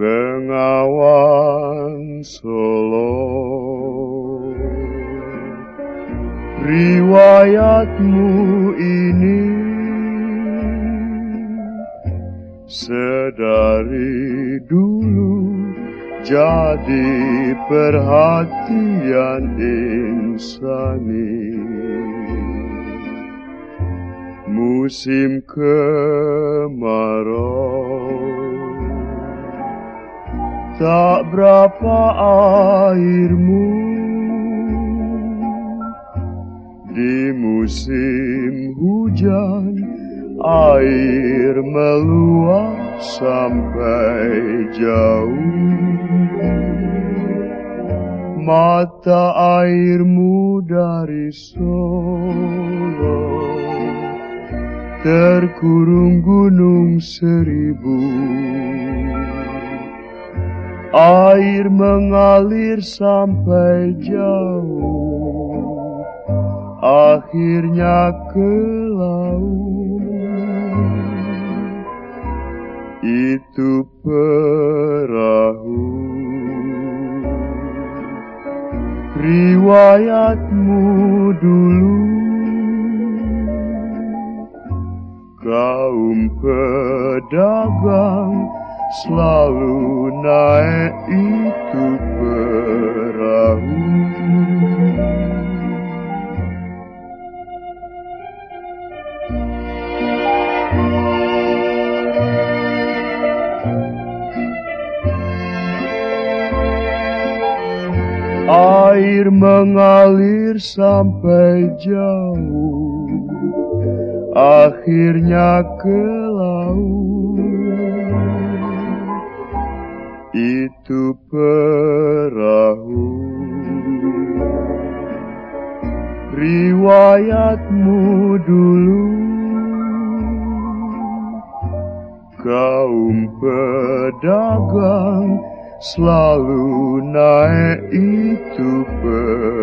Bengawan Solo. Riwayatmu ini Sedari dulu jadi perhatian insani. Musim kemarau berapa airmu? Di musim hujan Air meluap sampai jauh. Mata airmu dari Solo Terkurung gunung seribu Air mengalir sampai jauh Akhirnya ke laut. Itu perahu. Riwayatmu dulu. Kaum pedagang selalu naik itu perahu. Air mengalir sampai jauh Akhirnya ke laut itu perahu. Riwayatmu dulu Kaum pedagang selalu naik itu perahu